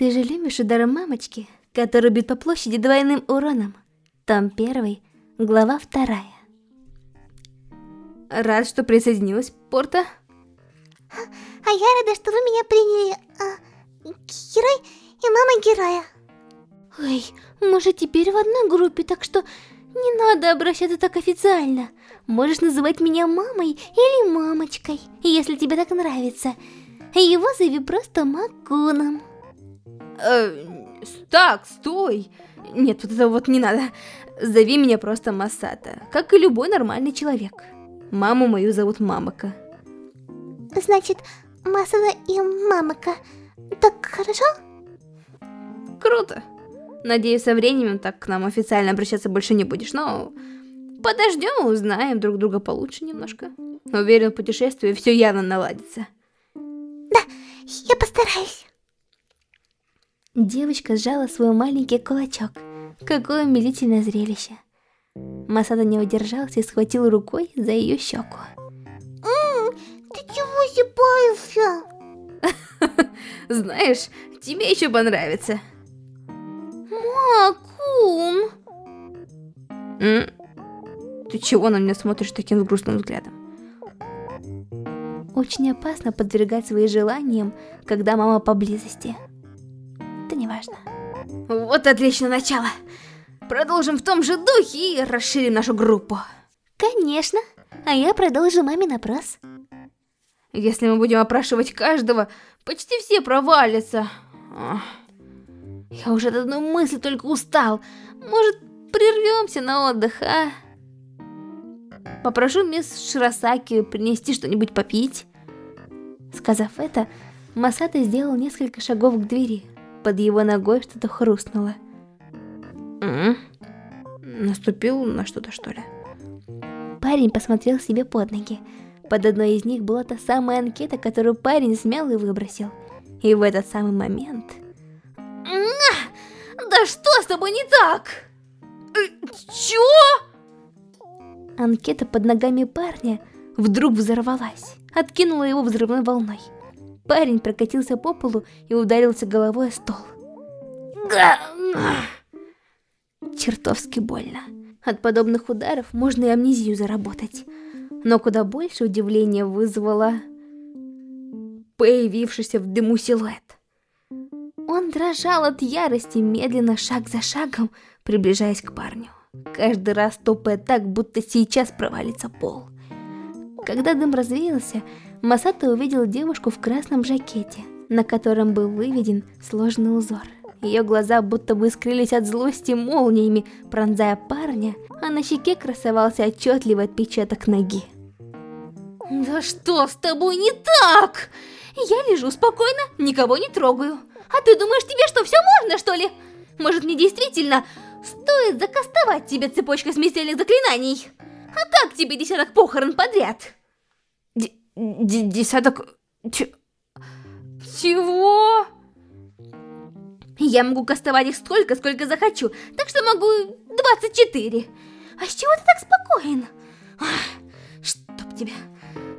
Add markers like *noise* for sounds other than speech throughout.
Ты же любишь удар мамочки, который бьет по площади двойным уроном. Том первый, глава вторая. Рад, что присоединилась, Порта. А я рада, что вы меня приняли. А, герой и мама героя. Ой, мы же теперь в одной группе, так что не надо обращаться так официально. Можешь называть меня мамой или мамочкой, если тебе так нравится. Его зови просто Макуном. Э, так, стой. Нет, вот это вот не надо. Зови меня просто Масата, как и любой нормальный человек. Маму мою зовут Мамака. Значит, Масата и Мамака. Так хорошо? Круто. Надеюсь, со временем так к нам официально обращаться больше не будешь, но... Подождем и узнаем друг друга получше немножко. Уверен, в путешествии все явно наладится. Да, я постараюсь. Девочка сжала свой маленький кулачок. Какое умилительное зрелище. Масада не удержался и схватил рукой за ее щеку. Ммм, ты чего зябаешься? *laughs* Знаешь, тебе еще понравится. Макун! Ты чего на меня смотришь таким грустным взглядом? Очень опасно подвергать свои желаниям, когда мама поблизости. Важно. Вот отличное начало. Продолжим в том же духе и расширим нашу группу. Конечно. А я продолжу мамин опрос. Если мы будем опрашивать каждого, почти все провалятся. Я уже от одной мысли только устал. Может, прервемся на отдых, а? Попрошу мисс Широсаки принести что-нибудь попить. Сказав это, Масата сделал несколько шагов к двери. Под его ногой что-то хрустнуло. М -м Наступил на что-то, что ли? Парень посмотрел себе под ноги. Под одной из них была та самая анкета, которую парень смял и выбросил. И в этот самый момент... Да что с тобой не так? Э, чё? Анкета под ногами парня вдруг взорвалась, откинула его взрывной волной. Парень прокатился по полу и ударился головой о стол. Чертовски больно. От подобных ударов можно и амнезию заработать. Но куда больше удивления вызвало появившийся в дыму силуэт. Он дрожал от ярости, медленно, шаг за шагом, приближаясь к парню. Каждый раз топая так, будто сейчас провалится пол. Когда дым развеялся, Масата увидел девушку в красном жакете, на котором был выведен сложный узор. Ее глаза будто бы искрились от злости молниями, пронзая парня, а на щеке красовался отчетливый отпечаток ноги. «Да что с тобой не так? Я лежу спокойно, никого не трогаю. А ты думаешь, тебе что, все можно, что ли? Может, мне действительно стоит закастовать тебе цепочкой смертельных заклинаний? А как тебе десяток похорон подряд?» «Десяток... Ч... Чего?» Я могу кастовать их столько, сколько захочу, так что могу 24. А с чего ты так спокоен? Ах, чтоб тебя...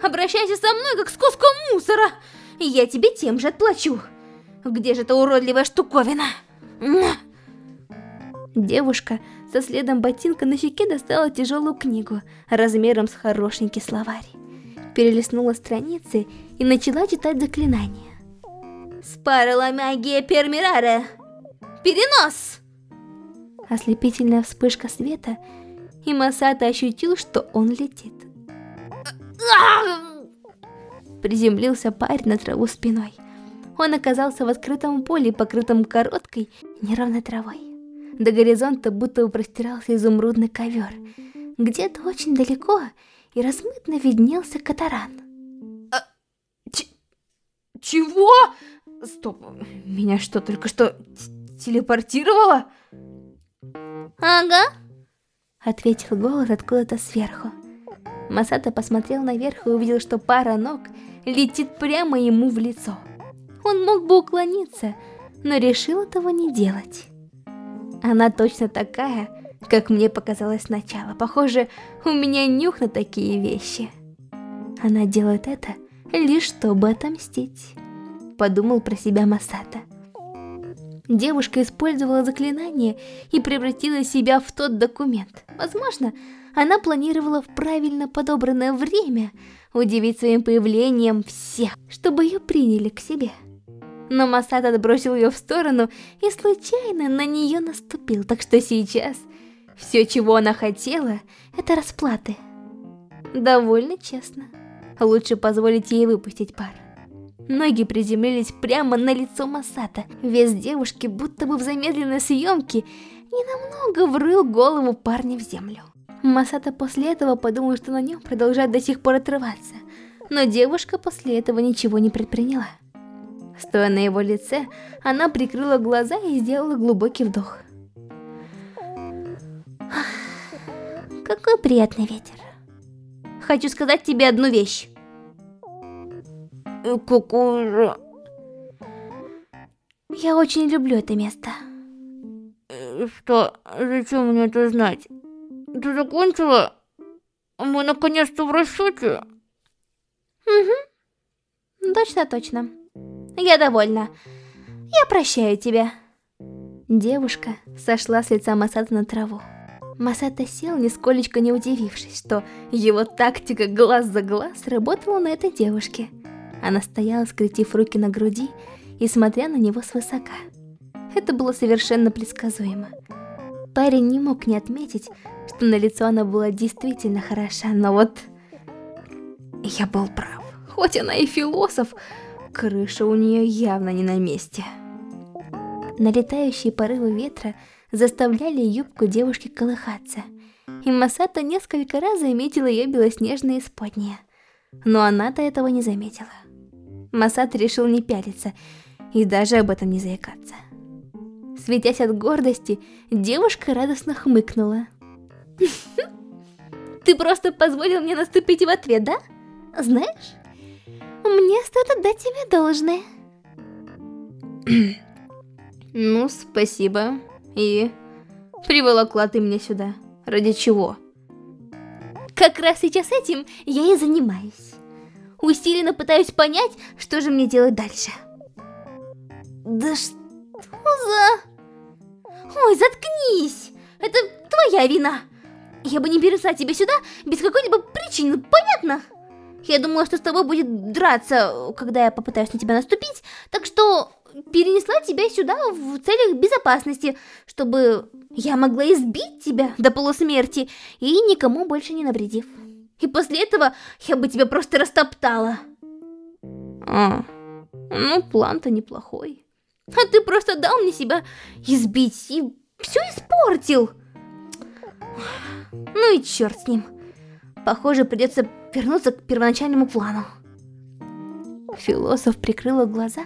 Обращайся со мной, как с куском мусора, я тебе тем же отплачу. Где же эта уродливая штуковина? Девушка со следом ботинка на щеке достала тяжелую книгу размером с хорошенький словарь. Перелистнула страницы и начала читать заклинание. Спарила магия Пермирара. Перенос! Ослепительная вспышка света, и Масата ощутил, что он летит. Приземлился парень на траву спиной. Он оказался в открытом поле, покрытом короткой, неровной травой. До горизонта будто простирался изумрудный ковер. Где-то очень далеко и размытно виднелся катаран. А, чего? Стоп, меня что, только что телепортировало? Ага, ответил голос откуда-то сверху. Масата посмотрел наверх и увидел, что пара ног летит прямо ему в лицо. Он мог бы уклониться, но решил этого не делать. Она точно такая, как мне показалось сначала. Похоже, у меня нюх на такие вещи. Она делает это лишь чтобы отомстить. Подумал про себя Масата. Девушка использовала заклинание и превратила себя в тот документ. Возможно, она планировала в правильно подобранное время удивить своим появлением всех, чтобы ее приняли к себе. Но Масад отбросил ее в сторону и случайно на нее наступил, так что сейчас все, чего она хотела, это расплаты. Довольно честно. Лучше позволить ей выпустить пар. Ноги приземлились прямо на лицо Масата. Вес девушки, будто бы в замедленной съемке, ненамного врыл голову парня в землю. Масата после этого подумал, что на нем продолжает до сих пор отрываться. Но девушка после этого ничего не предприняла. Стоя на его лице, она прикрыла глаза и сделала глубокий вдох. Приятный ветер. Хочу сказать тебе одну вещь. Какую же? Я очень люблю это место. Что? Зачем мне это знать? Ты закончила? Мы наконец-то в расчете? Угу. Точно, точно. Я довольна. Я прощаю тебя. Девушка сошла с лица Масата на траву. Масата сел, нисколечко не удивившись, что его тактика глаз за глаз работала на этой девушке. Она стояла, скрестив руки на груди и смотря на него свысока. Это было совершенно предсказуемо. Парень не мог не отметить, что на лицо она была действительно хороша, но вот... Я был прав. Хоть она и философ, крыша у нее явно не на месте. Налетающие порывы ветра заставляли юбку девушки колыхаться, и Масата несколько раз заметила ее белоснежные исподние. Но она-то этого не заметила. Масат решил не пялиться и даже об этом не заикаться. Светясь от гордости, девушка радостно хмыкнула. *laughs* Ты просто позволил мне наступить в ответ, да? Знаешь, мне стоит отдать тебе должное. *clears throat* ну, спасибо. И приволокла ты меня сюда. Ради чего? Как раз сейчас этим я и занимаюсь. Усиленно пытаюсь понять, что же мне делать дальше. Да что за... Ой, заткнись! Это твоя вина! Я бы не перенесла тебя сюда без какой-либо причины, понятно? Я думала, что с тобой будет драться, когда я попытаюсь на тебя наступить, так что перенесла тебя сюда в целях безопасности, чтобы я могла избить тебя до полусмерти и никому больше не навредив. И после этого я бы тебя просто растоптала. А, ну план-то неплохой. А ты просто дал мне себя избить и все испортил. Ну и черт с ним. Похоже, придется вернуться к первоначальному плану. Философ прикрыла глаза,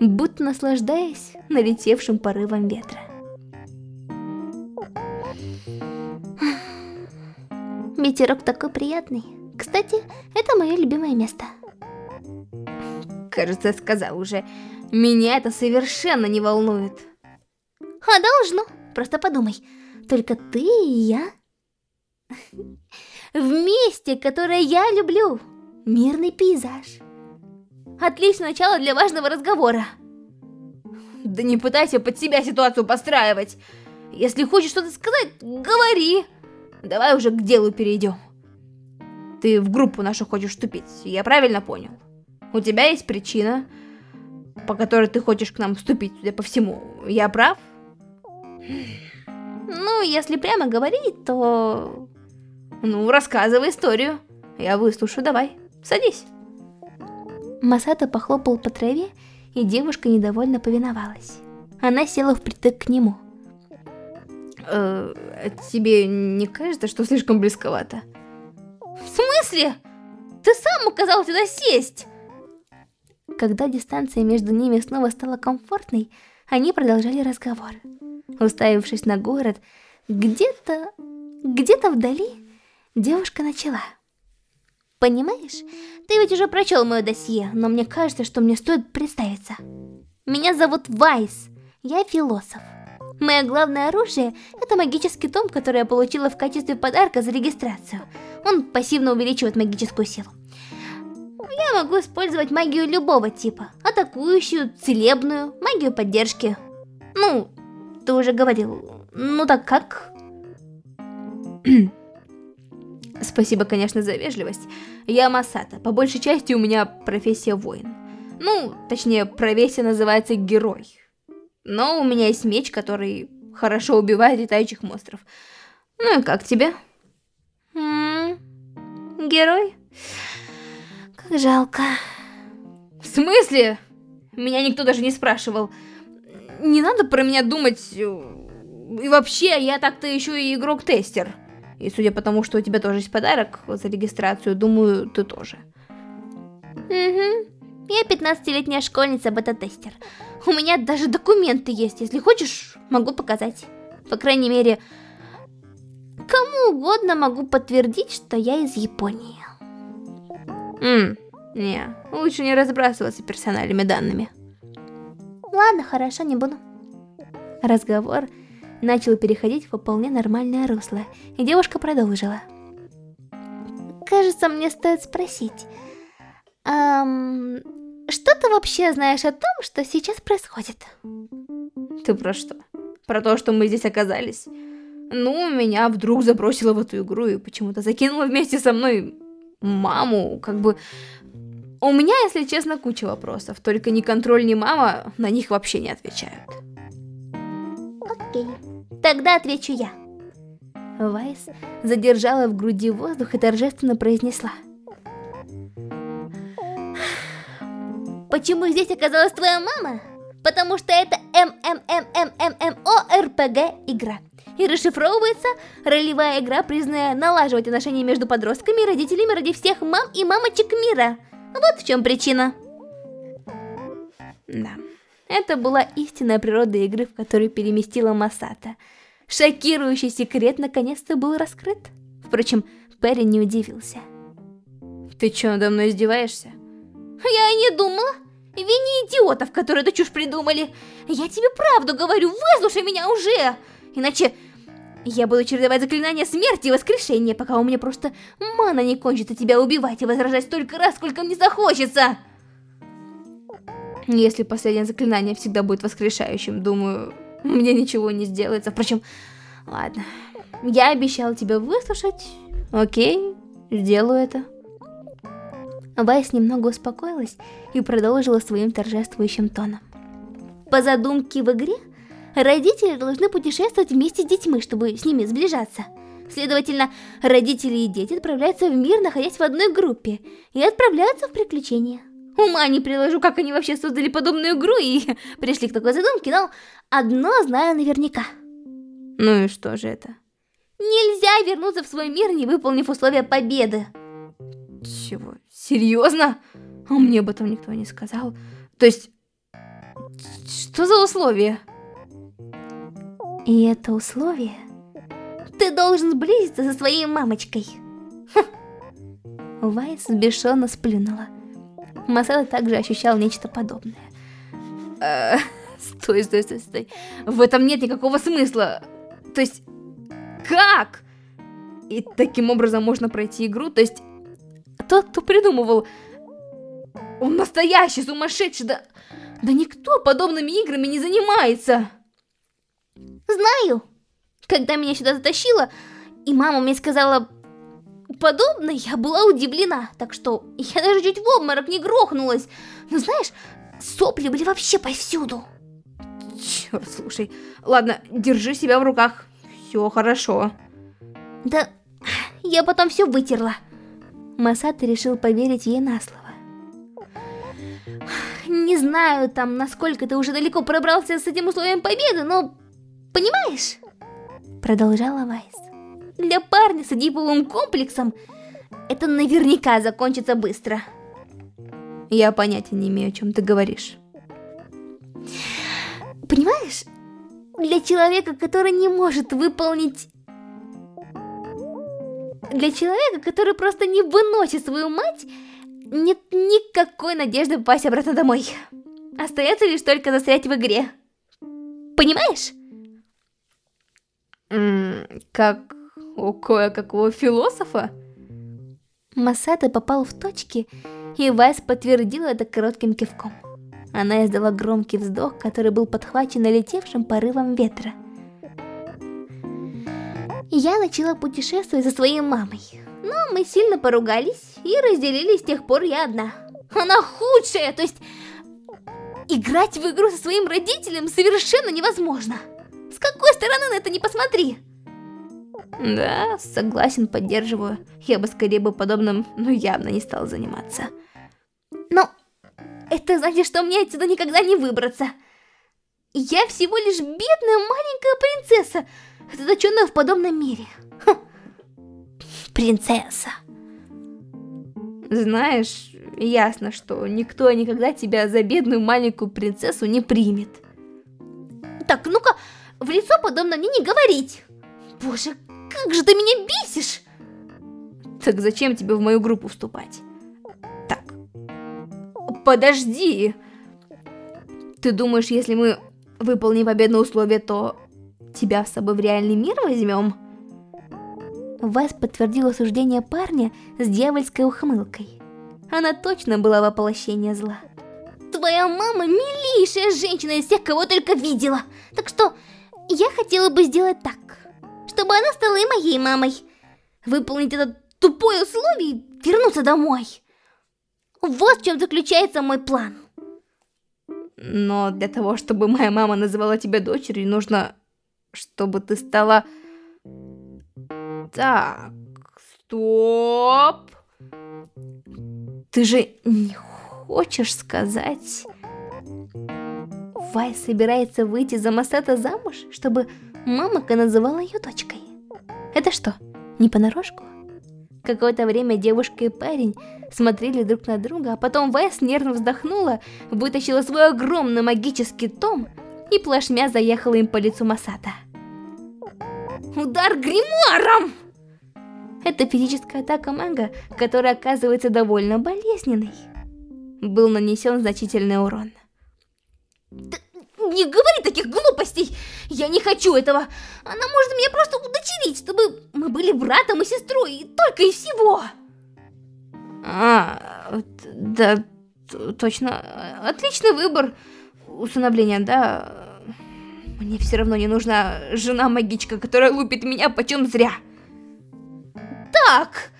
будто наслаждаясь налетевшим порывом ветра. Ветерок такой приятный. Кстати, это мое любимое место. Кажется, я сказал уже. Меня это совершенно не волнует. А должно. Просто подумай. Только ты и я. *laughs* В месте, которое я люблю. Мирный пейзаж. Отличное начало для важного разговора. Да не пытайся под себя ситуацию постраивать. Если хочешь что-то сказать, говори. Давай уже к делу перейдем. Ты в группу нашу хочешь вступить, я правильно понял? У тебя есть причина, по которой ты хочешь к нам вступить, судя по всему. Я прав? Ну, если прямо говорить, то... Ну, рассказывай историю. Я выслушаю, давай. Садись. Масата похлопал по траве, и девушка недовольно повиновалась. Она села впритык к нему. Э, тебе не кажется, что слишком близковато? В смысле? Ты сам указал сюда сесть! Когда дистанция между ними снова стала комфортной, они продолжали разговор. Уставившись на город, где-то, где-то вдали, девушка начала. Понимаешь, ты ведь уже прочел мое досье, но мне кажется, что мне стоит представиться. Меня зовут Вайс, я философ. Мое главное оружие – это магический том, который я получила в качестве подарка за регистрацию. Он пассивно увеличивает магическую силу. Я могу использовать магию любого типа. Атакующую, целебную, магию поддержки. Ну, ты уже говорил. Ну так как? *clears throat* Спасибо, конечно, за вежливость. Я Масата. По большей части у меня профессия воин. Ну, точнее, профессия называется герой. Но у меня есть меч, который хорошо убивает летающих монстров. Ну и как тебе? М -м, герой? Как жалко. В смысле? Меня никто даже не спрашивал. Не надо про меня думать. И вообще, я так-то еще и игрок-тестер. И судя по тому, что у тебя тоже есть подарок за регистрацию, думаю, ты тоже. Угу. Я 15-летняя школьница, бета-тестер. У меня даже документы есть, если хочешь, могу показать. По крайней мере, кому угодно могу подтвердить, что я из Японии. Ммм, не, лучше не разбрасываться персональными данными. Ладно, хорошо, не буду. Разговор начал переходить в вполне нормальное русло, и девушка продолжила. Кажется, мне стоит спросить, эм, что ты вообще знаешь о том, что сейчас происходит? Ты про что? Про то, что мы здесь оказались? Ну, меня вдруг забросило в эту игру и почему-то закинуло вместе со мной маму, как бы... У меня, если честно, куча вопросов, только ни контроль, ни мама на них вообще не отвечают. Окей, тогда отвечу я. Вайс задержала в груди воздух и торжественно произнесла. Почему здесь оказалась твоя мама? Потому что это ММММММО-РПГ игра. И расшифровывается ролевая игра, признанная налаживать отношения между подростками и родителями ради всех мам и мамочек мира. Вот в чем причина. Да, это была истинная природа игры, в которую переместила Масата. Шокирующий секрет наконец-то был раскрыт. Впрочем, Перри не удивился. Ты что, надо мной издеваешься? Я и не думала. Вини идиотов, которые эту чушь придумали. Я тебе правду говорю, выслушай меня уже. Иначе я буду чередовать заклинания смерти и воскрешения, пока у меня просто мана не кончится тебя убивать и возражать столько раз, сколько мне захочется. Если последнее заклинание всегда будет воскрешающим, думаю, мне ничего не сделается. Впрочем, ладно. Я обещал тебя выслушать. Окей, сделаю это. Вайс немного успокоилась и продолжила своим торжествующим тоном. По задумке в игре, родители должны путешествовать вместе с детьми, чтобы с ними сближаться. Следовательно, родители и дети отправляются в мир, находясь в одной группе, и отправляются в приключения. Ума не приложу, как они вообще создали подобную игру и *laughs* пришли к такой задумке, но одно знаю наверняка. Ну и что же это? Нельзя вернуться в свой мир, не выполнив условия победы. Чего? Серьезно? А мне об этом никто не сказал. То есть, что за условие? И это условие... Ты должен сблизиться со своей мамочкой. Вайс бешено сплюнула. Масада также ощущал нечто подобное. Э, стой, стой, стой, стой. В этом нет никакого смысла. То есть, как? И таким образом можно пройти игру? То есть, тот, кто придумывал... Он настоящий сумасшедший, да... Да никто подобными играми не занимается. Знаю. Когда меня сюда затащило, и мама мне сказала подобно, я была удивлена. Так что я даже чуть в обморок не грохнулась. Но знаешь, сопли были вообще повсюду. Черт, слушай. Ладно, держи себя в руках. Все хорошо. Да, я потом все вытерла. Масата решил поверить ей на слово. Не знаю там, насколько ты уже далеко пробрался с этим условием победы, но... Понимаешь? Продолжала Вайс. Для парня с эдиповым комплексом это наверняка закончится быстро. Я понятия не имею, о чем ты говоришь. Понимаешь? Для человека, который не может выполнить для человека, который просто не выносит свою мать, нет никакой надежды попасть обратно домой. Остается лишь только застрять в игре. Понимаешь? как у кое-какого философа? Масата попал в точки, и Вайс подтвердил это коротким кивком. Она издала громкий вздох, который был подхвачен налетевшим порывом ветра. Я начала путешествовать со своей мамой, но мы сильно поругались и разделились с тех пор я одна. Она худшая, то есть играть в игру со своим родителем совершенно невозможно. С какой стороны на это не посмотри. Да, согласен, поддерживаю. Я бы скорее бы подобным, ну явно не стал заниматься. Но это значит, что мне отсюда никогда не выбраться. Я всего лишь бедная маленькая принцесса, заточенная в подобном мире. Хм. Принцесса. Знаешь, ясно, что никто никогда тебя за бедную маленькую принцессу не примет. Так, ну-ка, в лицо подобно мне не говорить. Боже, как же ты меня бесишь! Так зачем тебе в мою группу вступать? Так, подожди! Ты думаешь, если мы выполним победное условие, то тебя с собой в реальный мир возьмем? Вас подтвердило суждение парня с дьявольской ухмылкой. Она точно была воплощение зла. Твоя мама милейшая женщина из всех, кого только видела. Так что я хотела бы сделать так, чтобы она стала и моей мамой. Выполнить это тупое условие и вернуться домой. Вот в чем заключается мой план. Но для того, чтобы моя мама называла тебя дочерью, нужно, чтобы ты стала... Так, стоп. Ты же не хочешь сказать... Вай собирается выйти за Масата замуж, чтобы мамака называла ее дочкой. Это что, не понарошку? Какое-то время девушка и парень смотрели друг на друга, а потом Вайс нервно вздохнула, вытащила свой огромный магический том и плашмя заехала им по лицу Масата. Удар гримуаром! Это физическая атака мага, которая оказывается довольно болезненной. Был нанесен значительный урон. Не говори таких глупостей! Я не хочу этого! Она может меня просто удочерить, чтобы мы были братом и сестрой, и только и всего! А, да, точно. Отличный выбор усыновления, да. Мне все равно не нужна жена-магичка, которая лупит меня почем зря. Так,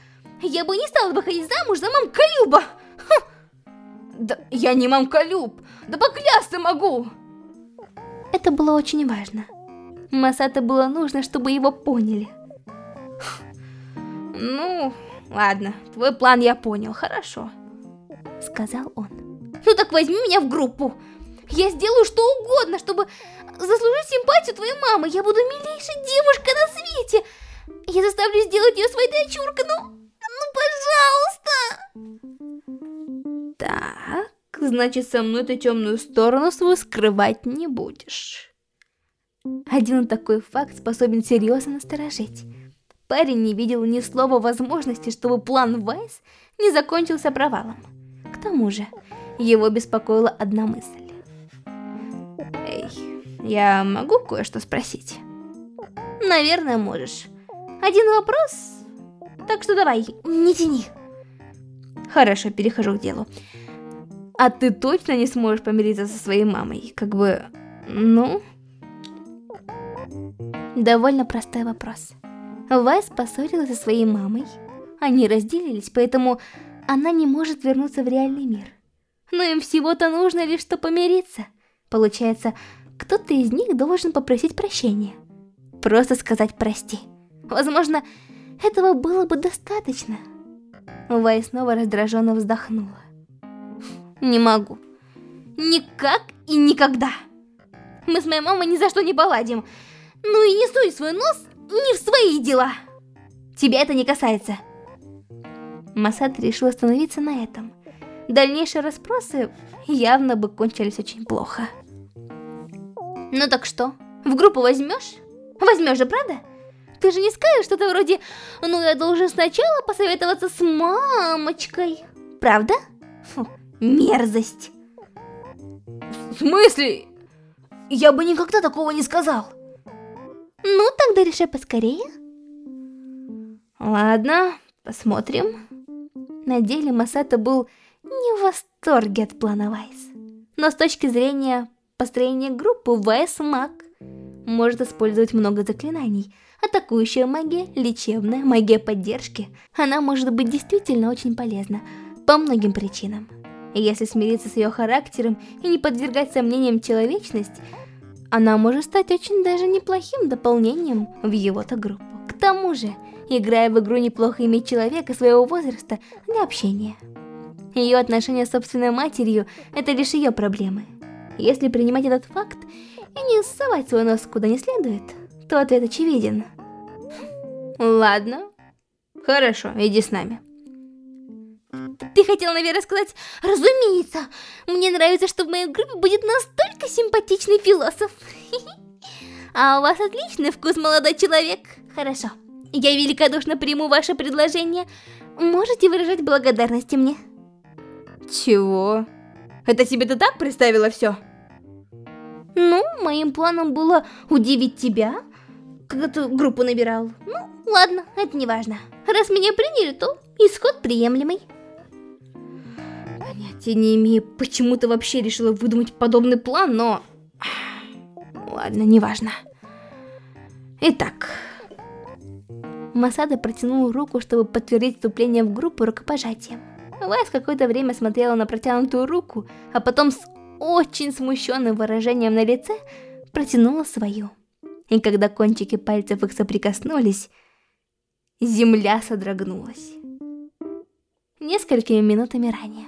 я бы не стала выходить замуж за мамка Люба. Да я не мамка Люб, да поклясться могу. Это было очень важно. Масата было нужно, чтобы его поняли. Ну, ладно, твой план я понял, хорошо. Сказал он. Ну так возьми меня в группу. Я сделаю что угодно, чтобы заслужить симпатию твоей мамы. Я буду милейшей девушкой на свете. Я заставлю сделать ее своей дочуркой, ну, ну пожалуйста. Так, значит, со мной ты темную сторону свою скрывать не будешь. Один такой факт способен серьезно насторожить. Парень не видел ни слова возможности, чтобы план Вайс не закончился провалом. К тому же, его беспокоила одна мысль. Эй, я могу кое-что спросить? Наверное, можешь. Один вопрос, так что давай, не тяни. Хорошо, перехожу к делу. А ты точно не сможешь помириться со своей мамой? Как бы, ну... Довольно простой вопрос. Вайс поссорилась со своей мамой. Они разделились, поэтому она не может вернуться в реальный мир. Но им всего-то нужно лишь что помириться. Получается, кто-то из них должен попросить прощения. Просто сказать «прости». Возможно, этого было бы достаточно. Вай снова раздраженно вздохнула. Не могу. Никак и никогда. Мы с моей мамой ни за что не поладим. Ну и не суй свой нос не в свои дела. Тебя это не касается. Масад решил остановиться на этом. Дальнейшие расспросы явно бы кончились очень плохо. Ну так что, в группу возьмешь? Возьмешь же, правда? Ты же не скажешь что-то вроде «Ну, я должен сначала посоветоваться с мамочкой». Правда? Фу, мерзость. В смысле? Я бы никогда такого не сказал. Ну, тогда решай поскорее. Ладно, посмотрим. На деле Масата был не в восторге от плана Вайс. Но с точки зрения построения группы, ВС Маг может использовать много заклинаний. Атакующая магия, лечебная, магия поддержки. Она может быть действительно очень полезна по многим причинам. Если смириться с ее характером и не подвергать сомнениям человечность, она может стать очень даже неплохим дополнением в его-то группу. К тому же, играя в игру неплохо иметь человека своего возраста для общения. Ее отношения с собственной матерью – это лишь ее проблемы. Если принимать этот факт и не совать свой нос куда не следует, то ответ очевиден. Ладно. Хорошо, иди с нами. Ты хотел, наверное, сказать, разумеется, мне нравится, что в моей группе будет настолько симпатичный философ. *laughs* А у вас отличный вкус, молодой человек. Хорошо, я великодушно приму ваше предложение. Можете выражать благодарности мне. Чего? Это тебе ты так представила все? Ну, моим планом было удивить тебя, когда ты группу набирал. Ну, ладно, это не важно. Раз меня приняли, то исход приемлемый. Понятия не имею, почему ты вообще решила выдумать подобный план, но... Ладно, неважно. Итак... Масада протянул руку, чтобы подтвердить вступление в группу рукопожатием. Вайс какое-то время смотрела на протянутую руку, а потом с очень смущенным выражением на лице протянула свою. И когда кончики пальцев их соприкоснулись, земля содрогнулась. Несколькими минутами ранее,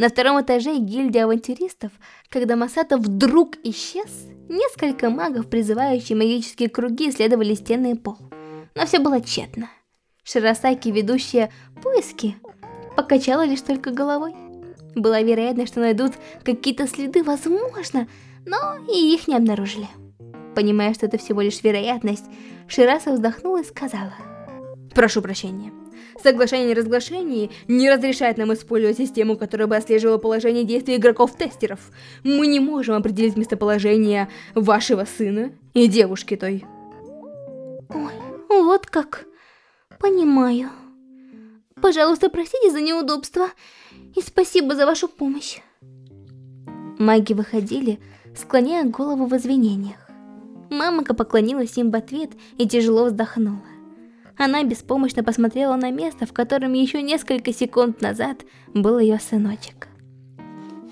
на втором этаже гильдии авантюристов, когда Масата вдруг исчез, несколько магов, призывающие магические круги, исследовали стены и пол. Но все было тщетно. Широсаки, ведущая поиски, покачала лишь только головой. Была вероятность, что найдут какие-то следы, возможно, но и их не обнаружили. Понимая, что это всего лишь вероятность, Шираса вздохнула и сказала. «Прошу прощения. Соглашение о неразглашении не разрешает нам использовать систему, которая бы отслеживала положение действий игроков-тестеров. Мы не можем определить местоположение вашего сына и девушки той. Ой, вот как. Понимаю. Пожалуйста, простите за неудобство. И спасибо за вашу помощь. Маги выходили, склоняя голову в извинениях. Мамака поклонилась им в ответ и тяжело вздохнула. Она беспомощно посмотрела на место, в котором еще несколько секунд назад был ее сыночек.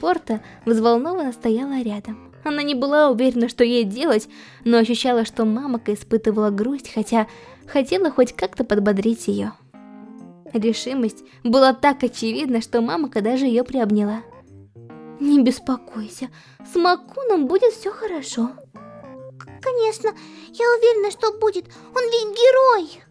Порта взволнованно стояла рядом. Она не была уверена, что ей делать, но ощущала, что мамака испытывала грусть, хотя хотела хоть как-то подбодрить ее. Решимость была так очевидна, что мамака даже ее приобняла. «Не беспокойся, с Макуном будет все хорошо». «Конечно, я уверена, что будет, он ведь герой!»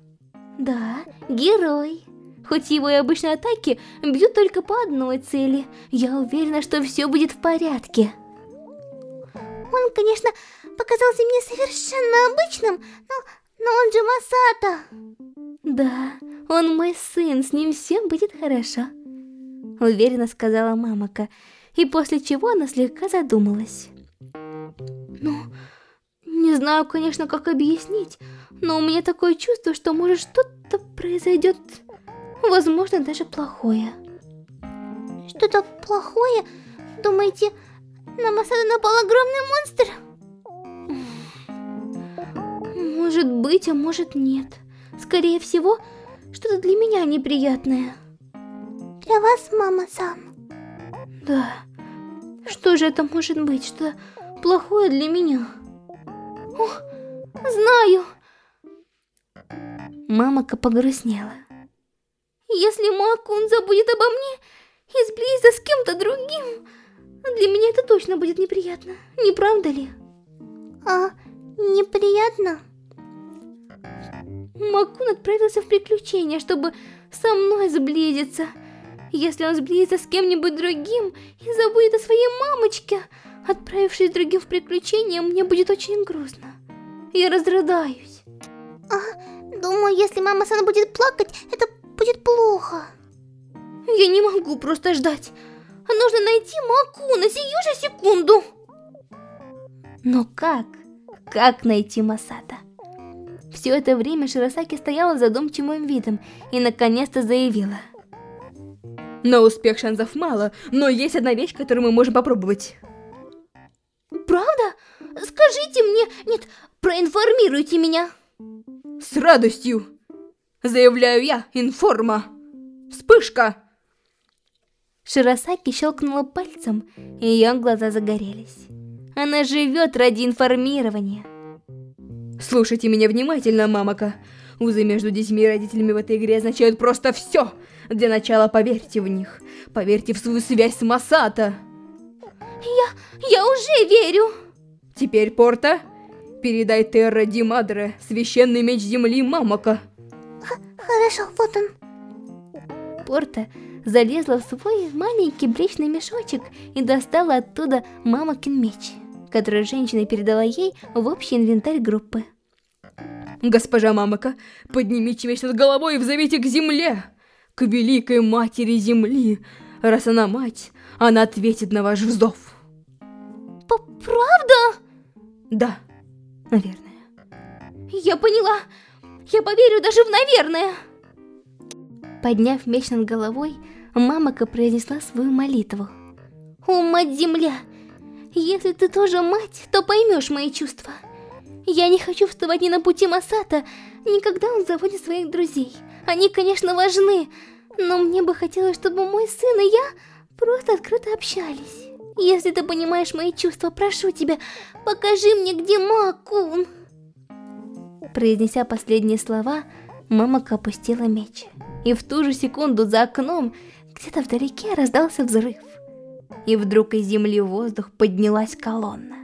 Да, герой. Хоть его и обычные атаки бьют только по одной цели, я уверена, что все будет в порядке. Он, конечно, показался мне совершенно обычным, но, но он же Масата. Да, он мой сын, с ним всем будет хорошо. Уверенно сказала мамака, и после чего она слегка задумалась. Ну, не знаю, конечно, как объяснить, но у меня такое чувство, что может что-то произойдет, возможно, даже плохое. Что-то плохое? Думаете, на Масаду напал огромный монстр? Может быть, а может нет. Скорее всего, что-то для меня неприятное. Для вас, мама-сан? Да. Что же это может быть? Что плохое для меня? Ох, знаю. Мамака погрустнела. Если Макун забудет обо мне и сблизится с кем-то другим, для меня это точно будет неприятно, не правда ли? А, неприятно? Макун отправился в приключения, чтобы со мной сблизиться. Если он сблизится с кем-нибудь другим и забудет о своей мамочке, отправившись другим в приключения, мне будет очень грустно. Я разрыдаюсь. А, Думаю, если мама Сан будет плакать, это будет плохо. Я не могу просто ждать. Нужно найти Маку на сию же секунду. Но как? Как найти Масата? Все это время Широсаки стояла задумчивым видом и наконец-то заявила. На успех шансов мало, но есть одна вещь, которую мы можем попробовать. мне... Нет, проинформируйте меня. С радостью. Заявляю я, информа. Вспышка. Широсаки щелкнула пальцем, и ее глаза загорелись. Она живет ради информирования. Слушайте меня внимательно, мамака. Узы между детьми и родителями в этой игре означают просто все. Для начала поверьте в них. Поверьте в свою связь с Масата. Я... я уже верю. Теперь, Порта, передай Терра Ди Мадре, священный меч земли Мамака. Х хорошо, вот он. Порта залезла в свой маленький бречный мешочек и достала оттуда мамакин меч, который женщина передала ей в общий инвентарь группы. Госпожа Мамака, поднимите меч над головой и взовите к земле, к великой матери земли. Раз она мать, она ответит на ваш. П Правда? Да, наверное. Я поняла. Я поверю даже в «наверное». Подняв меч над головой, Мамака произнесла свою молитву. «О, мать-земля, если ты тоже мать, то поймешь мои чувства. Я не хочу вставать ни на пути Масата, никогда он заводит своих друзей. Они, конечно, важны, но мне бы хотелось, чтобы мой сын и я просто открыто общались. Если ты понимаешь мои чувства, прошу тебя, покажи мне, где Макун. Произнеся последние слова, Мамака опустила меч. И в ту же секунду за окном, где-то вдалеке, раздался взрыв. И вдруг из земли в воздух поднялась колонна.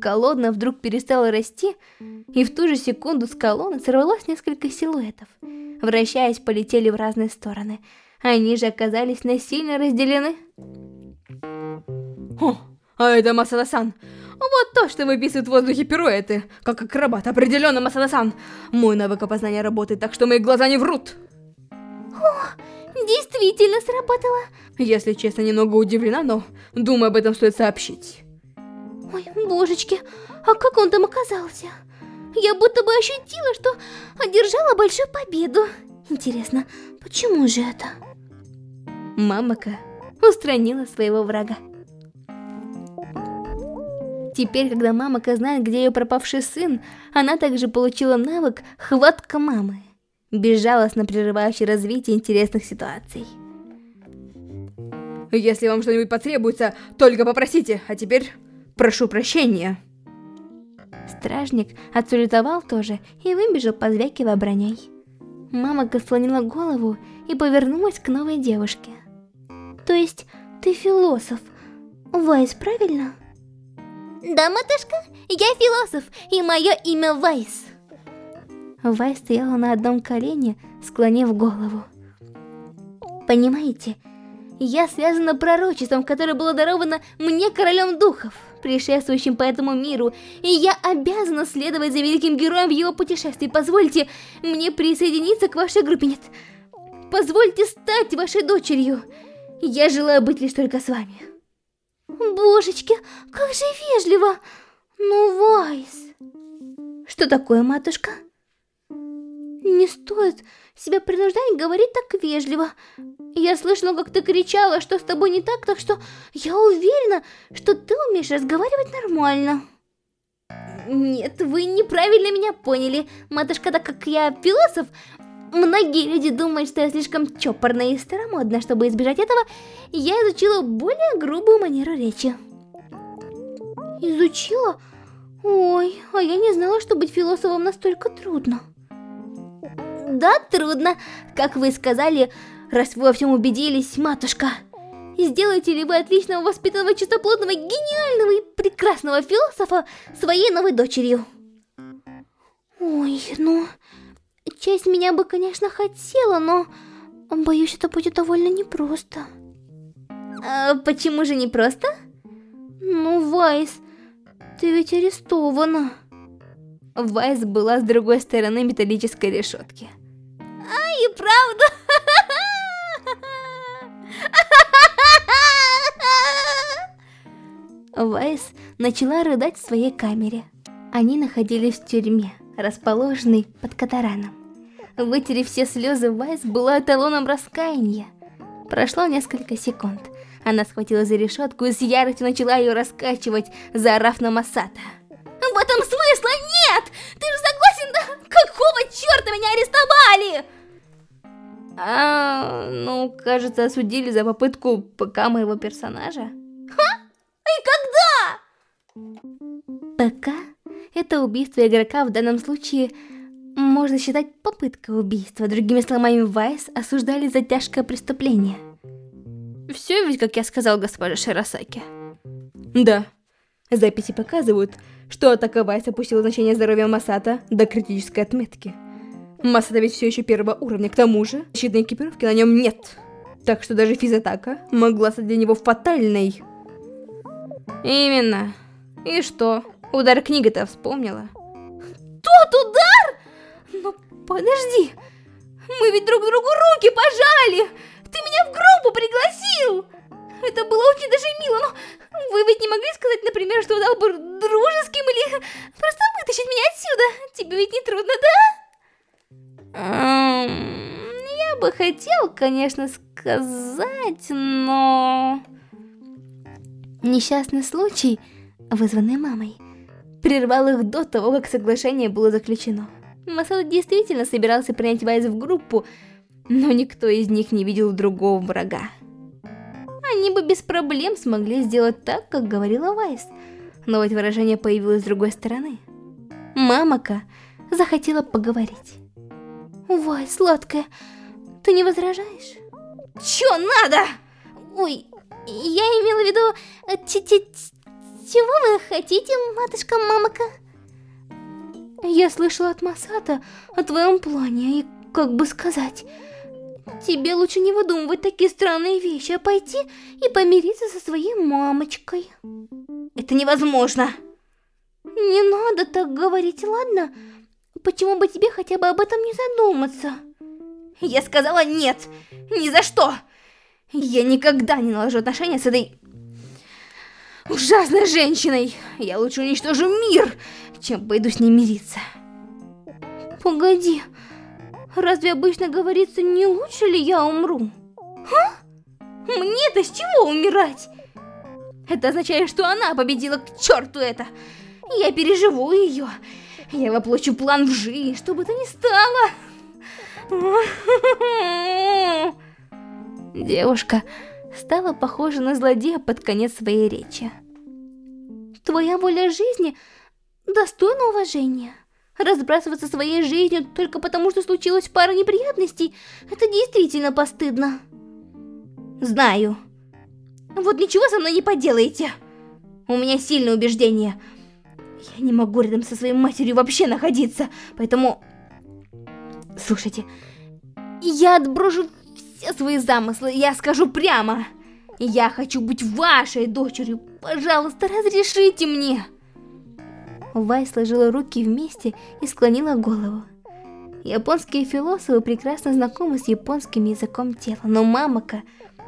Колонна вдруг перестала расти, и в ту же секунду с колонны сорвалось несколько силуэтов. Вращаясь, полетели в разные стороны. Они же оказались насильно разделены. О, а это Масада-сан. Вот то, что выписывает в воздухе пируэты. Как акробат, определенно Масада-сан. Мой навык опознания работает так, что мои глаза не врут. О, действительно сработало. Если честно, немного удивлена, но думаю, об этом стоит сообщить. Ой, божечки, а как он там оказался? Я будто бы ощутила, что одержала большую победу. Интересно, почему же это? Мамака устранила своего врага. Теперь, когда Мамака знает, где ее пропавший сын, она также получила навык «Хватка мамы», безжалостно прерывающий развитие интересных ситуаций. Если вам что-нибудь потребуется, только попросите, а теперь прошу прощения. Стражник отсулетовал тоже и выбежал, позвякивая броней. Мамака склонила голову и повернулась к новой девушке. То есть, ты философ, Вайс, правильно? Да, матушка, я философ, и мое имя Вайс. Вайс стояла на одном колене, склонив голову. Понимаете, я связана пророчеством, которое было даровано мне королем духов, пришествующим по этому миру, и я обязана следовать за великим героем в его путешествии. Позвольте мне присоединиться к вашей группе, нет, позвольте стать вашей дочерью. Я желаю быть лишь только с вами. Божечки, как же вежливо! Ну, Вайс... Что такое, матушка? Не стоит себя принуждать говорить так вежливо. Я слышала, как ты кричала, что с тобой не так, так что я уверена, что ты умеешь разговаривать нормально. Нет, вы неправильно меня поняли. Матушка, так как я философ, Многие люди думают, что я слишком чопорная и старомодна. Чтобы избежать этого, я изучила более грубую манеру речи. Изучила? Ой, а я не знала, что быть философом настолько трудно. Да, трудно. Как вы сказали, раз вы во всем убедились, матушка. Сделаете ли вы отличного воспитанного, чистоплотного, гениального и прекрасного философа своей новой дочерью? Ой, ну... Часть меня бы, конечно, хотела, но... Боюсь, это будет довольно непросто. А почему же непросто? Ну, Вайс, ты ведь арестована. Вайс была с другой стороны металлической решетки. А, и правда? Вайс начала рыдать в своей камере. Они находились в тюрьме, расположенной под Катараном. Вытерев все слезы, Вайс была эталоном раскаяния. Прошло несколько секунд. Она схватила за решетку и с яростью начала ее раскачивать, заорав на Масата. «В этом смысла нет! Ты же согласен, да? Какого черта меня арестовали?» А, ну, кажется, осудили за попытку ПК моего персонажа. Ха? И когда? ПК? Это убийство игрока в данном случае можно считать попыткой убийства. Другими словами, Вайс осуждали за тяжкое преступление. Все ведь, как я сказал госпоже Широсаки. Да. Записи показывают, что атака Вайс опустила значение здоровья Масата до критической отметки. Масата ведь все еще первого уровня, к тому же защитной экипировки на нем нет. Так что даже физатака могла стать для него фатальной. Именно. И что? Удар книга-то вспомнила. Тот удар? Подожди, мы ведь друг другу руки пожали! Ты меня в группу пригласил! Это было очень даже мило, но вы ведь не могли сказать, например, что дал бы дружеским или просто вытащить меня отсюда? Тебе ведь не трудно, да? Я бы хотел, конечно, сказать, но... Несчастный случай, вызванный мамой, прервал их до того, как соглашение было заключено. Масада действительно собирался принять Вайз в группу, но никто из них не видел другого врага. Они бы без проблем смогли сделать так, как говорила Вайс, но вот выражение появилось с другой стороны. Мамака захотела поговорить. Вайс, сладкая, ты не возражаешь? Чё надо? Ой, я имела в виду... Э, чего вы хотите, матушка Мамака? Я слышала от Масата о твоем плане, и как бы сказать... Тебе лучше не выдумывать такие странные вещи, а пойти и помириться со своей мамочкой. Это невозможно. Не надо так говорить, ладно? Почему бы тебе хотя бы об этом не задуматься? Я сказала нет, ни за что. Я никогда не наложу отношения с этой ужасной женщиной. Я лучше уничтожу мир, чем пойду с ней мириться. Погоди, разве обычно говорится, не лучше ли я умру? Ха? Мне-то с чего умирать? Это означает, что она победила, к черту это. Я переживу ее. Я воплощу план в жизнь, что бы то ни стало. Девушка стала похожа на злодея под конец своей речи. Твоя воля жизни достойна уважения. Разбрасываться своей жизнью только потому, что случилась пара неприятностей, это действительно постыдно. Знаю. Вот ничего со мной не поделаете. У меня сильное убеждение. Я не могу рядом со своей матерью вообще находиться, поэтому... Слушайте, я отброшу все свои замыслы, я скажу прямо. Я хочу быть вашей дочерью. Пожалуйста, разрешите мне. Вай сложила руки вместе и склонила голову. Японские философы прекрасно знакомы с японским языком тела, но Мамака,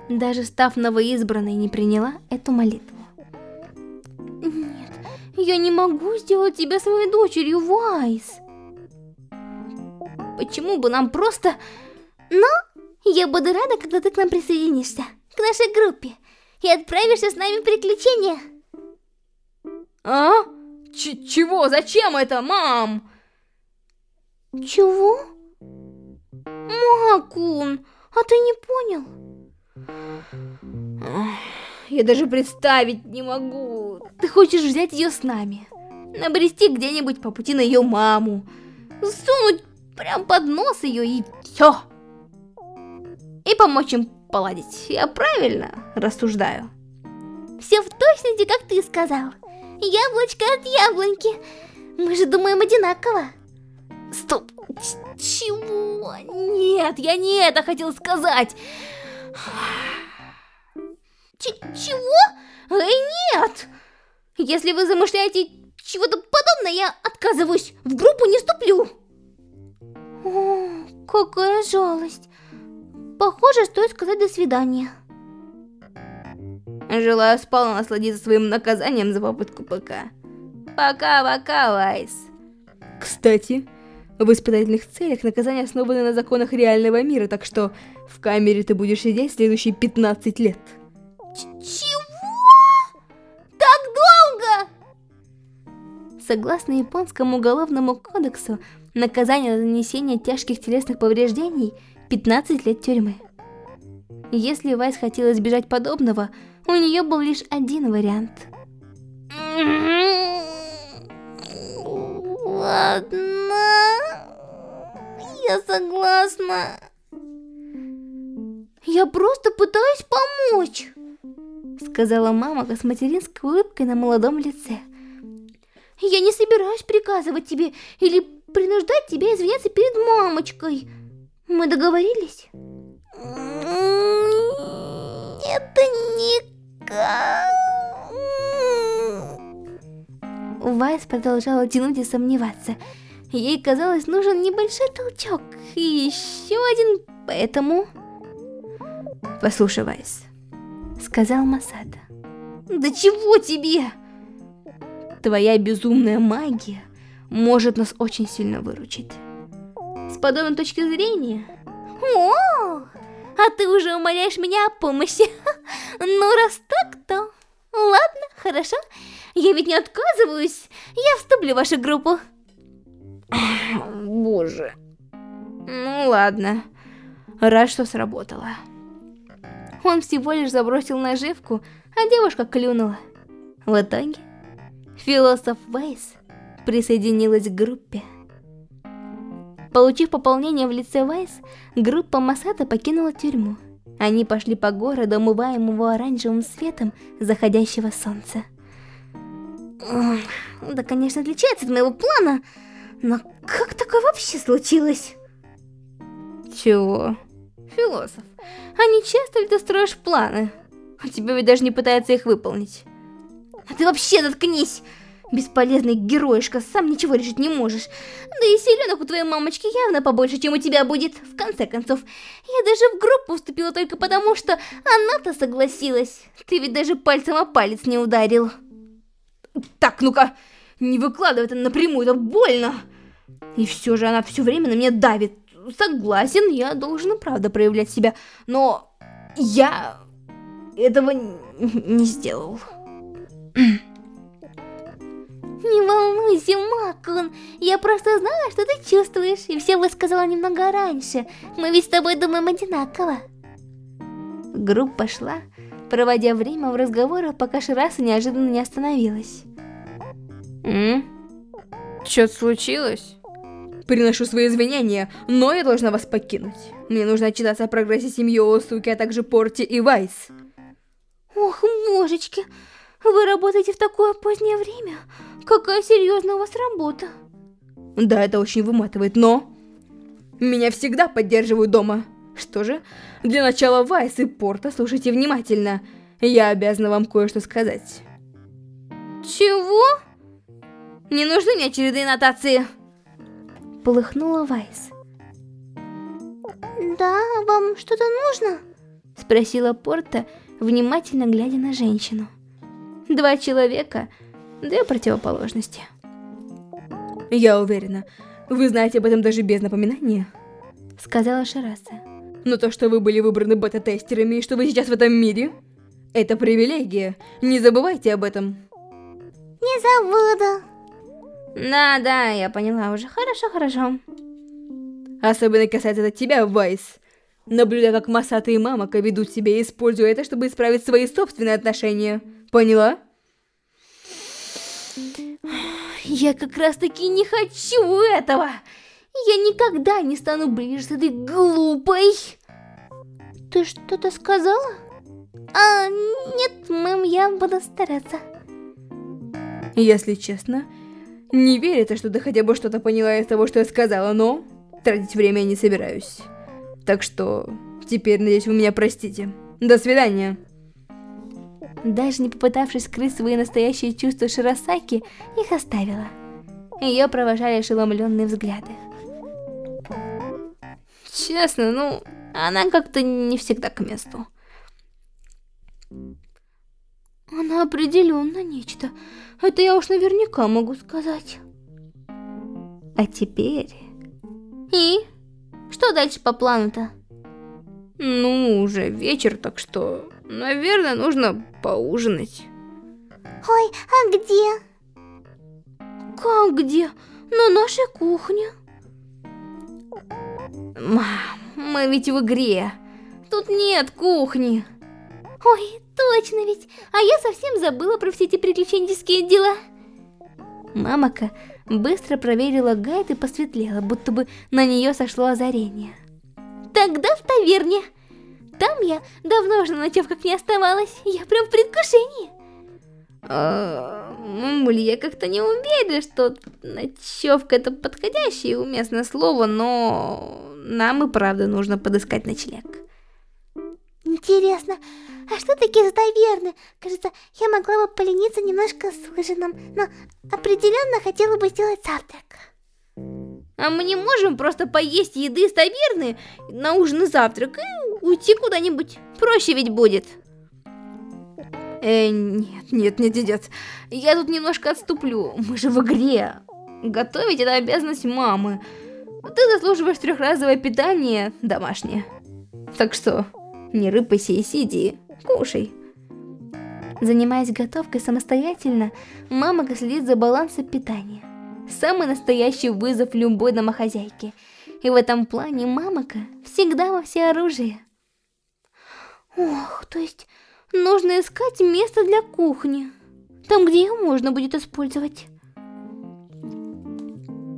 даже став новоизбранной, не приняла эту молитву. Нет, я не могу сделать тебя своей дочерью, Вайс. Почему бы нам просто... Но я буду рада, когда ты к нам присоединишься, к нашей группе, и отправишься с нами в приключения. А? Ч чего? Зачем это, мам? Чего? Макун, а ты не понял? Я даже представить не могу. Ты хочешь взять ее с нами, набрести где-нибудь по пути на ее маму, сунуть прям под нос ее и все. И помочь им поладить. Я правильно рассуждаю? Все в точности, как ты сказал. Яблочко от яблоньки. Мы же думаем одинаково. Стоп. чего? Нет, я не это хотел сказать. Ч чего? Эй, нет! Если вы замышляете чего-то подобное, я отказываюсь. В группу не вступлю. О, какая жалость. Похоже, стоит сказать до свидания. Желаю сполна насладиться своим наказанием за попытку ПК. Пока-пока, Вайс. Кстати, в испытательных целях наказание основано на законах реального мира, так что в камере ты будешь сидеть следующие 15 лет. Ч чего? Так долго? Согласно японскому уголовному кодексу, наказание за нанесение тяжких телесных повреждений 15 лет тюрьмы. Если Вайс хотела избежать подобного, у нее был лишь один вариант. Ладно, я согласна. Я просто пытаюсь помочь, сказала мама с материнской улыбкой на молодом лице. Я не собираюсь приказывать тебе или принуждать тебя извиняться перед мамочкой. Мы договорились? Это никак... Вайс продолжала тянуть и сомневаться. Ей казалось, нужен небольшой толчок и еще один, поэтому... «Послушай, Вайс», — сказал Масада. «Да чего тебе?» «Твоя безумная магия может нас очень сильно выручить. С подобной точки зрения...» «О, а ты уже умоляешь меня о помощи. *laughs* Ну, раз так, то... Ладно, хорошо. Я ведь не отказываюсь. Я вступлю в вашу группу». Боже. Ну ладно. Рад, что сработало. Он всего лишь забросил наживку, а девушка клюнула. В итоге, философ Вайс присоединилась к группе. Получив пополнение в лице Вайс, группа Масата покинула тюрьму. Они пошли по городу, омываемому оранжевым светом заходящего солнца. Да, конечно, отличается от моего плана, но как такое вообще случилось? Чего? Философ, а не часто ли ты строишь планы? А тебе ведь даже не пытается их выполнить. А ты вообще заткнись! Бесполезный героишка, сам ничего решить не можешь. Да и силенок у твоей мамочки явно побольше, чем у тебя будет. В конце концов, я даже в группу вступила только потому, что она-то согласилась. Ты ведь даже пальцем о палец не ударил. Так, ну-ка, не выкладывай это напрямую, это больно. И все же она все время на меня давит. Согласен, я должен правда проявлять себя, но я этого не сделал. *clears throat* Не волнуйся, Макун, я просто знала, что ты чувствуешь, и все высказала немного раньше. Мы ведь с тобой думаем одинаково. Группа шла, проводя время в разговорах, пока Шираса неожиданно не остановилась. М? Что-то случилось? Приношу свои извинения, но я должна вас покинуть. Мне нужно отчитаться о прогрессе семьи Осуки, а также Порти и Вайс. Ох, божечки, вы работаете в такое позднее время? Какая серьезная у вас работа. Да, это очень выматывает, но... Меня всегда поддерживают дома. Что же, для начала Вайс и Порта слушайте внимательно. Я обязана вам кое-что сказать. Чего? Не нужны мне очередные нотации. Полыхнула Вайс. Да, вам что-то нужно? Спросила Порта, внимательно глядя на женщину. Два человека, две противоположности. Я уверена, вы знаете об этом даже без напоминания, сказала Шараса. Но то, что вы были выбраны бета-тестерами и что вы сейчас в этом мире, это привилегия. Не забывайте об этом. Не забуду. Да-да, я поняла уже. Хорошо, хорошо. Особенно касается это тебя, Вайс. Наблюдая, как Масата и Мамака ведут себя используя это, чтобы исправить свои собственные отношения. Поняла? Я как раз таки не хочу этого. Я никогда не стану ближе с этой глупой. Ты что-то сказала? А, нет, мэм, я буду стараться. Если честно, не верится, что ты хотя бы что-то поняла из того, что я сказала, но тратить время я не собираюсь. Так что теперь, надеюсь, вы меня простите. До свидания. Даже не попытавшись скрыть свои настоящие чувства Широсаки, их оставила. Ее провожали ошеломленные взгляды. Честно, ну, она как-то не всегда к месту. Она определенно нечто. Это я уж наверняка могу сказать. А теперь... И? Что дальше по плану-то? Ну, уже вечер, так что, наверное, нужно поужинать. Ой, а где? Как где? На нашей кухне. Мам, мы ведь в игре. тут нет кухни. Ой, точно ведь, а я совсем забыла про все эти приключенческие дела. Мамака быстро проверила гайд и посветлела, будто бы на нее сошло озарение. Тогда в таверне. Там я давно уже на ночевках не оставалась, я прям в предвкушении. А, я как-то не уверена, что ночевка это подходящее и уместное слово, но нам и правда нужно подыскать ночлег. Интересно, а что такие за таверны? Кажется, я могла бы полениться немножко с ужином, но определенно хотела бы сделать завтрак. А мы не можем просто поесть еды из таверны на ужин и завтрак и уйти куда-нибудь. Проще ведь будет. Э, нет, нет, нет, нет. Я тут немножко отступлю. Мы же в игре. Готовить это обязанность мамы. Ты заслуживаешь трехразовое питание домашнее. Так что, не рыпайся и сиди, кушай. Занимаясь готовкой самостоятельно, мама следит за балансом питания. Самый настоящий вызов любой домохозяйки. И в этом плане мамака всегда во всеоружии. Ох, то есть нужно искать место для кухни. Там, где ее можно будет использовать.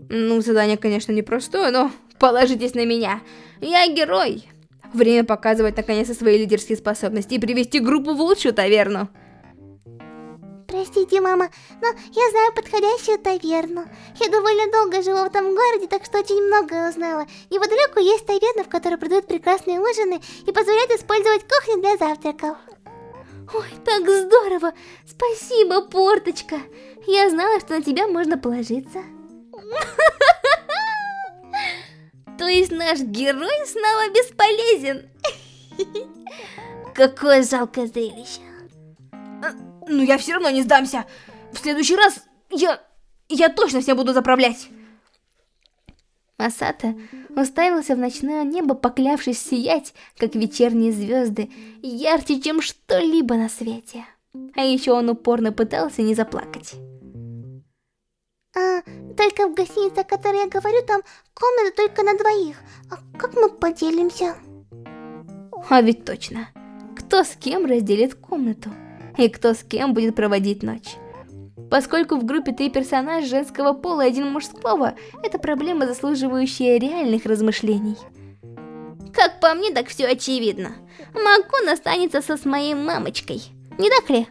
Ну, задание, конечно, непростое, но положитесь на меня. Я герой. Время показывать наконец-то свои лидерские способности и привести группу в лучшую таверну. Простите, мама, но я знаю подходящую таверну. Я довольно долго живу в этом городе, так что очень многое узнала. Неподалеку есть таверна, в которой продают прекрасные ужины и позволяют использовать кухню для завтраков. Ой, так здорово! Спасибо, Порточка! Я знала, что на тебя можно положиться. *laughs* То есть наш герой снова бесполезен? *laughs* Какое жалкое зрелище. Ну я все равно не сдамся. В следующий раз я... я точно все буду заправлять. Масата уставился в ночное небо, поклявшись сиять, как вечерние звезды, ярче, чем что-либо на свете. А еще он упорно пытался не заплакать. А, только в гостинице, о которой я говорю, там комната только на двоих. А как мы поделимся? А ведь точно. Кто с кем разделит комнату? И кто с кем будет проводить ночь? Поскольку в группе три персонажа женского пола и один мужского, это проблема, заслуживающая реальных размышлений. Как по мне, так все очевидно. Макун останется со с моей мамочкой. Не так ли?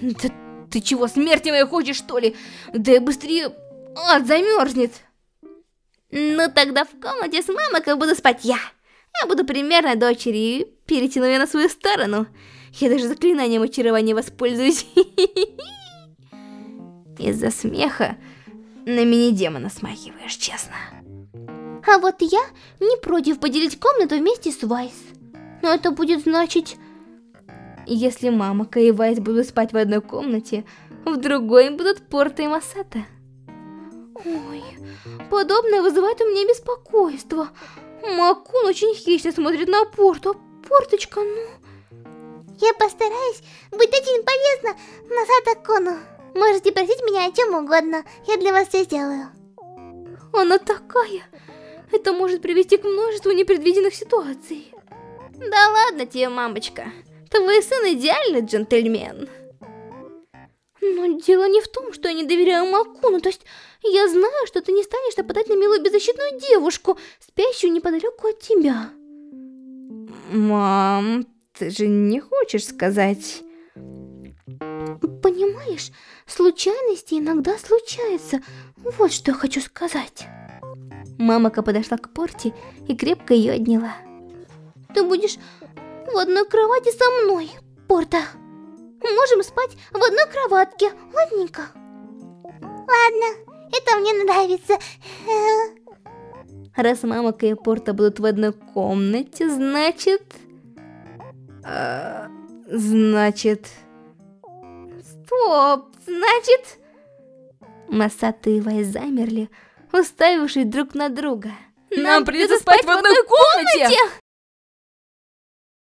Да ты чего, смерти моей хочешь, что ли? Да я быстрее... Ад замерзнет. Ну тогда в комнате с мамой как буду спать я. Я буду примерно дочери и перетяну ее на свою сторону. Я даже заклинанием очарования воспользуюсь. *laughs* Из-за смеха на мини-демона смахиваешь, честно. А вот я не против поделить комнату вместе с Вайс. Но это будет значить... Если мама и Вайс будут спать в одной комнате, в другой будут Порта и Масата. Ой, подобное вызывает у меня беспокойство. Макун очень хищно смотрит на Порту, а Порточка, ну... Я постараюсь быть очень полезна Масата Кону. Можете просить меня о чем угодно, я для вас все сделаю. Она такая... Это может привести к множеству непредвиденных ситуаций. Да ладно тебе, мамочка. Твой сын идеальный джентльмен. Но дело не в том, что я не доверяю Макуну, то есть я знаю, что ты не станешь нападать на милую беззащитную девушку, спящую неподалеку от тебя. Мам, ты же не хочешь сказать... Понимаешь, случайности иногда случаются. Вот что я хочу сказать. Мамака подошла к Порте и крепко ее отняла. Ты будешь в одной кровати со мной, Порта. Можем спать в одной кроватке, ладненько? Ладно, это мне нравится. Раз Мамака и Порта будут в одной комнате, значит... А, значит... Стоп, значит... Вай замерли, уставившись друг на друга. Нам, Нам придется спать в одной комнате! комнате!